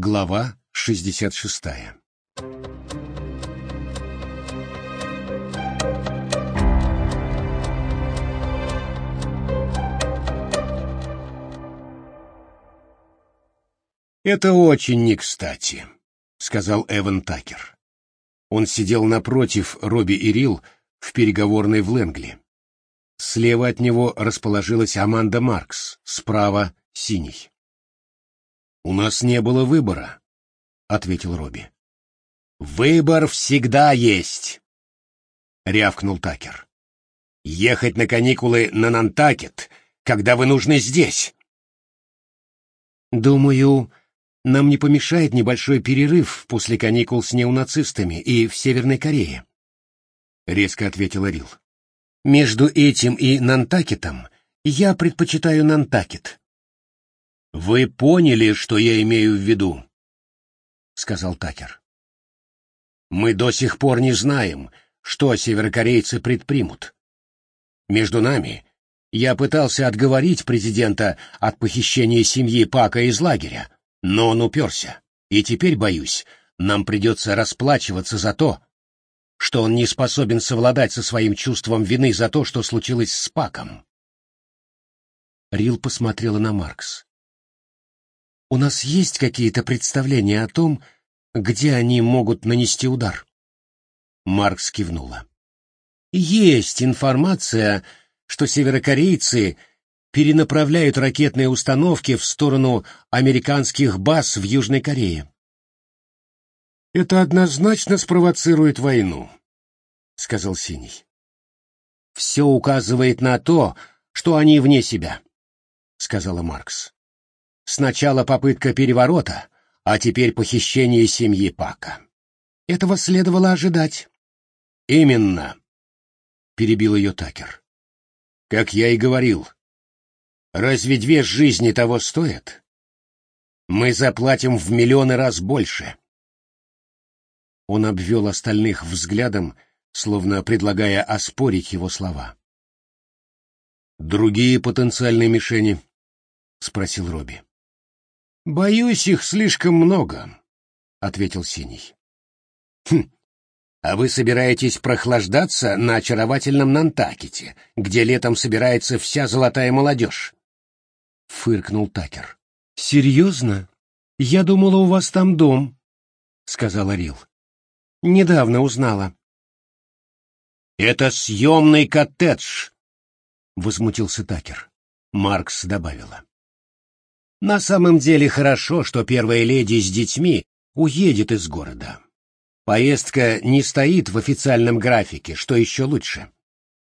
Глава 66 «Это очень не кстати», — сказал Эван Такер. Он сидел напротив Робби и Рил в переговорной в Лэнгли. Слева от него расположилась Аманда Маркс, справа — Синий. «У нас не было выбора», — ответил Робби. «Выбор всегда есть», — рявкнул Такер. «Ехать на каникулы на Нантакет, когда вы нужны здесь». «Думаю, нам не помешает небольшой перерыв после каникул с неонацистами и в Северной Корее», — резко ответила Рил. «Между этим и Нантакетом я предпочитаю Нантакет». «Вы поняли, что я имею в виду?» — сказал Такер. «Мы до сих пор не знаем, что северокорейцы предпримут. Между нами я пытался отговорить президента от похищения семьи Пака из лагеря, но он уперся, и теперь, боюсь, нам придется расплачиваться за то, что он не способен совладать со своим чувством вины за то, что случилось с Паком. Рил посмотрела на Маркс. «У нас есть какие-то представления о том, где они могут нанести удар?» Маркс кивнула. «Есть информация, что северокорейцы перенаправляют ракетные установки в сторону американских баз в Южной Корее. «Это однозначно спровоцирует войну», — сказал Синий. «Все указывает на то, что они вне себя», — сказала Маркс. «Сначала попытка переворота, а теперь похищение семьи Пака. Этого следовало ожидать». «Именно», — перебил ее Такер. «Как я и говорил, Разве две жизни того стоят? Мы заплатим в миллионы раз больше. Он обвел остальных взглядом, словно предлагая оспорить его слова. «Другие потенциальные мишени?» — спросил Робби. «Боюсь, их слишком много», — ответил Синий. «Хм, а вы собираетесь прохлаждаться на очаровательном Нантакете, где летом собирается вся золотая молодежь?» — фыркнул Такер. «Серьезно? Я думала, у вас там дом», — сказала Рил. «Недавно узнала». «Это съемный коттедж», — возмутился Такер. Маркс добавила. «На самом деле хорошо, что первая леди с детьми уедет из города. Поездка не стоит в официальном графике, что еще лучше».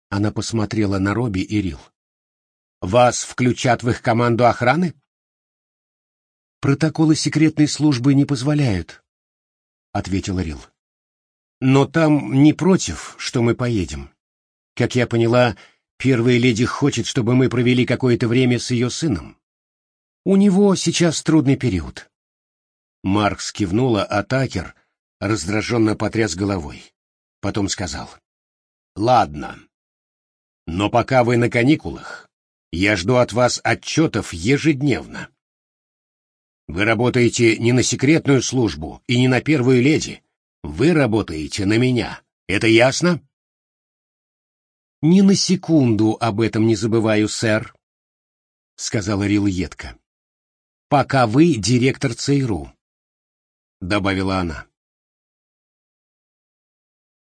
Она посмотрела на Робби и Рил. Вас включат в их команду охраны? Протоколы секретной службы не позволяют, ответил Рил. Но там не против, что мы поедем. Как я поняла, первая леди хочет, чтобы мы провели какое-то время с ее сыном. У него сейчас трудный период. Маркс кивнула, а Такер раздраженно потряс головой. Потом сказал. «Ладно. Но пока вы на каникулах, я жду от вас отчетов ежедневно. Вы работаете не на секретную службу и не на первую леди. Вы работаете на меня. Это ясно? Ни на секунду об этом не забываю, сэр, — сказала Рил едко. Пока вы директор ЦРУ, — добавила она.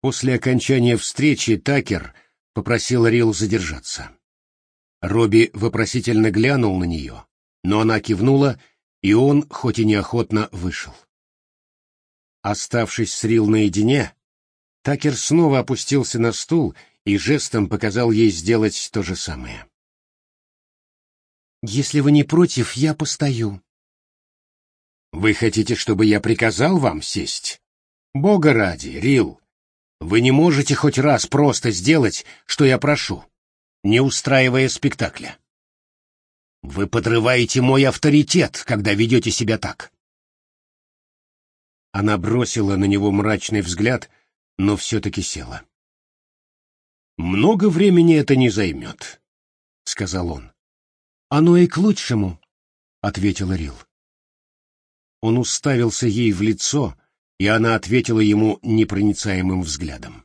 После окончания встречи Такер попросил Рил задержаться. Робби вопросительно глянул на нее, но она кивнула, и он, хоть и неохотно, вышел. Оставшись с Рил наедине, Такер снова опустился на стул и жестом показал ей сделать то же самое. «Если вы не против, я постою». «Вы хотите, чтобы я приказал вам сесть? Бога ради, Рил, вы не можете хоть раз просто сделать, что я прошу?» не устраивая спектакля. Вы подрываете мой авторитет, когда ведете себя так. Она бросила на него мрачный взгляд, но все-таки села. «Много времени это не займет», — сказал он. «Оно и к лучшему», — ответила Рил. Он уставился ей в лицо, и она ответила ему непроницаемым взглядом.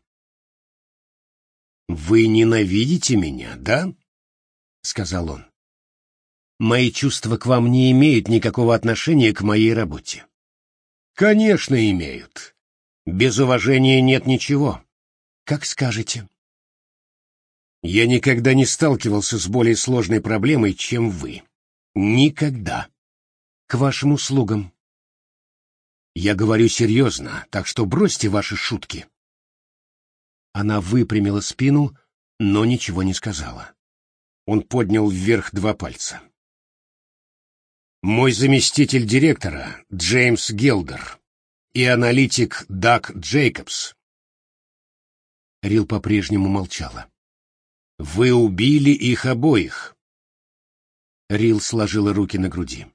«Вы ненавидите меня, да?» — сказал он. «Мои чувства к вам не имеют никакого отношения к моей работе». «Конечно, имеют. Без уважения нет ничего. Как скажете». «Я никогда не сталкивался с более сложной проблемой, чем вы. Никогда. К вашим услугам». «Я говорю серьезно, так что бросьте ваши шутки». Она выпрямила спину, но ничего не сказала. Он поднял вверх два пальца. «Мой заместитель директора Джеймс Гелдер и аналитик Даг Джейкобс». Рил по-прежнему молчала. «Вы убили их обоих». Рил сложила руки на груди.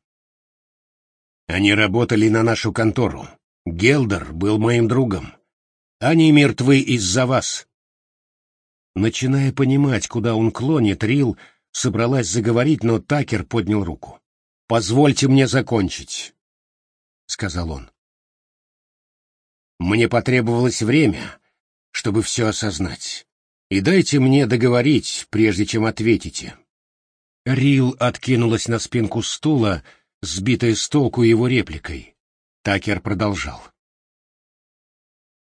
«Они работали на нашу контору. Гелдер был моим другом. Они мертвы из-за вас. Начиная понимать, куда он клонит, Рил собралась заговорить, но Такер поднял руку. «Позвольте мне закончить», — сказал он. «Мне потребовалось время, чтобы все осознать. И дайте мне договорить, прежде чем ответите». Рил откинулась на спинку стула, сбитая с толку его репликой. Такер продолжал.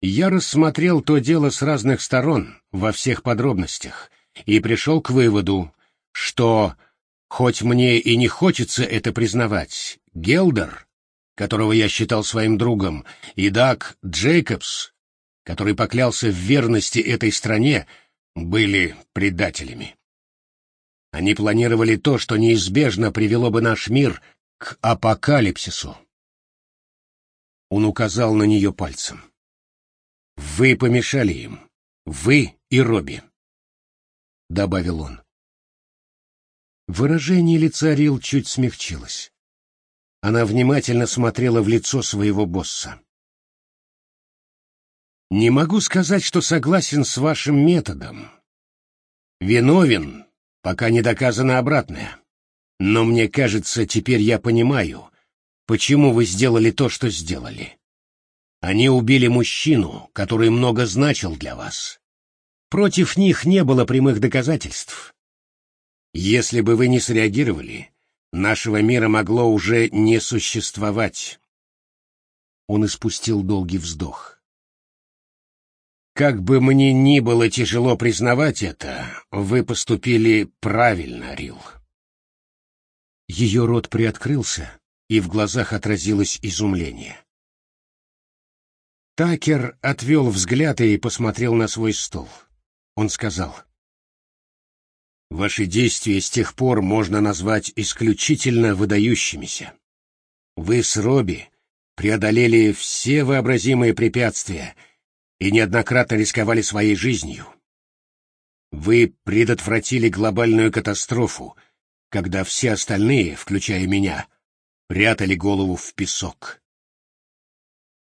Я рассмотрел то дело с разных сторон, во всех подробностях, и пришел к выводу, что, хоть мне и не хочется это признавать, Гелдер, которого я считал своим другом, и Даг Джейкобс, который поклялся в верности этой стране, были предателями. Они планировали то, что неизбежно привело бы наш мир к апокалипсису. Он указал на нее пальцем. «Вы помешали им. Вы и Робби», — добавил он. Выражение лица Рил чуть смягчилось. Она внимательно смотрела в лицо своего босса. «Не могу сказать, что согласен с вашим методом. Виновен, пока не доказано обратное. Но мне кажется, теперь я понимаю, почему вы сделали то, что сделали. Они убили мужчину, который много значил для вас. Против них не было прямых доказательств. Если бы вы не среагировали, нашего мира могло уже не существовать. Он испустил долгий вздох. Как бы мне ни было тяжело признавать это, вы поступили правильно, Рил. Ее рот приоткрылся, и в глазах отразилось изумление. Такер отвел взгляд и посмотрел на свой стол. Он сказал, «Ваши действия с тех пор можно назвать исключительно выдающимися. Вы с Робби преодолели все вообразимые препятствия и неоднократно рисковали своей жизнью. Вы предотвратили глобальную катастрофу, когда все остальные, включая меня, прятали голову в песок.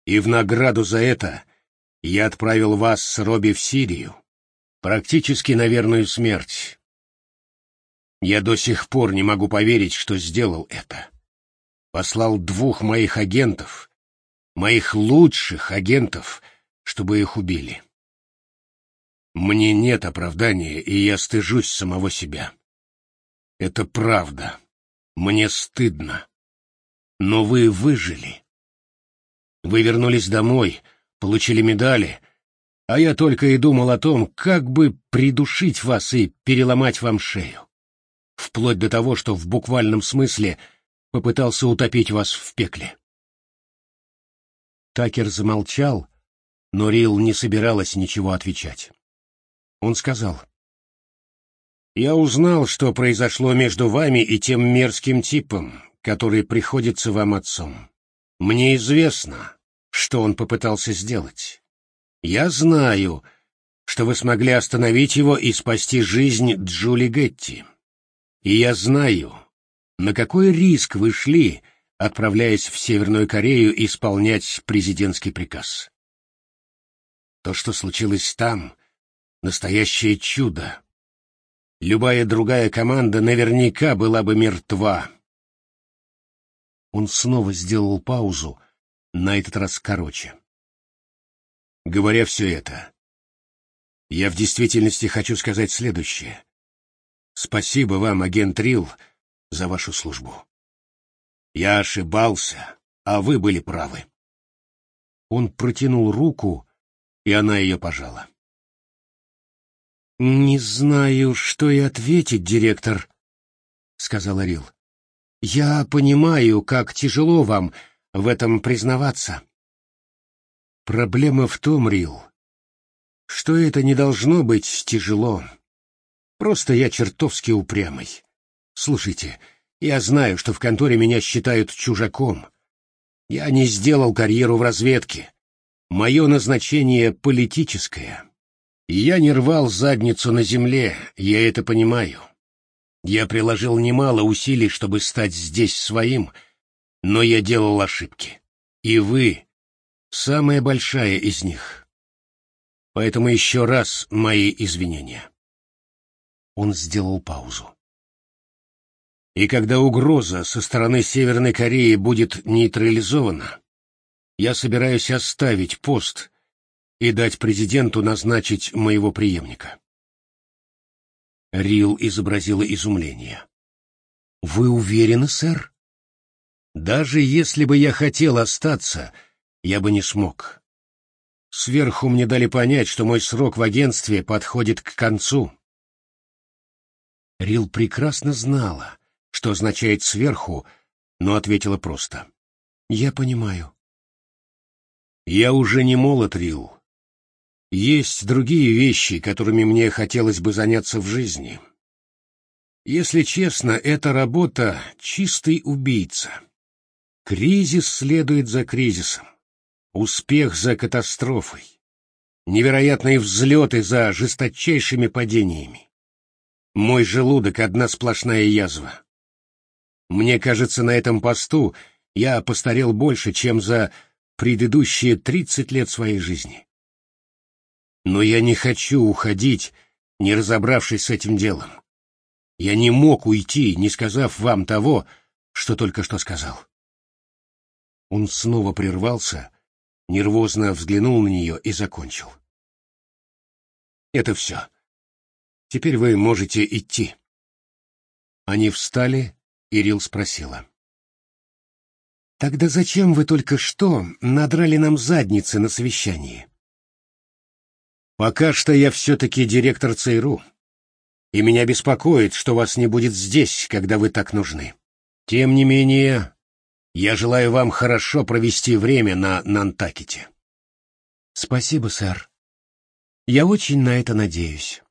И в награду за это я отправил вас с Робби в Сирию, практически на верную смерть. Я до сих пор не могу поверить, что сделал это. Послал двух моих агентов, моих лучших агентов, чтобы их убили. Мне нет оправдания, и я стыжусь самого себя. Это правда. Мне стыдно. Но вы выжили. Вы вернулись домой, получили медали, а я только и думал о том, как бы придушить вас и переломать вам шею. Вплоть до того, что в буквальном смысле попытался утопить вас в пекле. Такер замолчал, но Рил не собиралась ничего отвечать. Он сказал, «Я узнал, что произошло между вами и тем мерзким типом, который приходится вам отцом. Мне известно, что он попытался сделать. Я знаю, что вы смогли остановить его и спасти жизнь Джули Гетти. И я знаю, на какой риск вы шли, отправляясь в Северную Корею исполнять президентский приказ. То, что случилось там, — настоящее чудо. Любая другая команда наверняка была бы мертва. Он снова сделал паузу, на этот раз короче. Говоря все это, я в действительности хочу сказать следующее. Спасибо вам, агент Рил, за вашу службу. Я ошибался, а вы были правы. Он протянул руку, и она ее пожала. «Не знаю, что и ответить, директор», — сказала Рил. «Я понимаю, как тяжело вам в этом признаваться». «Проблема в том, Рил, что это не должно быть тяжело. Просто я чертовски упрямый. Слушайте, я знаю, что в конторе меня считают чужаком. Я не сделал карьеру в разведке. Мое назначение политическое. Я не рвал задницу на земле, я это понимаю. Я приложил немало усилий, чтобы стать здесь своим, но я делал ошибки. И вы — самая большая из них. Поэтому еще раз мои извинения. Он сделал паузу. И когда угроза со стороны Северной Кореи будет нейтрализована, я собираюсь оставить пост и дать президенту назначить моего преемника. Рил изобразила изумление. «Вы уверены, сэр?» «Даже если бы я хотел остаться, я бы не смог. Сверху мне дали понять, что мой срок в агентстве подходит к концу». Рил прекрасно знала, что означает «сверху», но ответила просто. «Я понимаю». «Я уже не молод, Рил. Есть другие вещи, которыми мне хотелось бы заняться в жизни. Если честно, эта работа — чистый убийца. Кризис следует за кризисом, успех за катастрофой, невероятные взлеты за жесточайшими падениями. Мой желудок — одна сплошная язва. Мне кажется, на этом посту я постарел больше, чем за предыдущие тридцать лет своей жизни. Но я не хочу уходить, не разобравшись с этим делом. Я не мог уйти, не сказав вам того, что только что сказал. Он снова прервался, нервозно взглянул на нее и закончил. Это все. Теперь вы можете идти. Они встали, и Рил спросила. «Тогда зачем вы только что надрали нам задницы на совещании?» Пока что я все-таки директор ЦРУ, и меня беспокоит, что вас не будет здесь, когда вы так нужны. Тем не менее, я желаю вам хорошо провести время на Нантакете. Спасибо, сэр. Я очень на это надеюсь.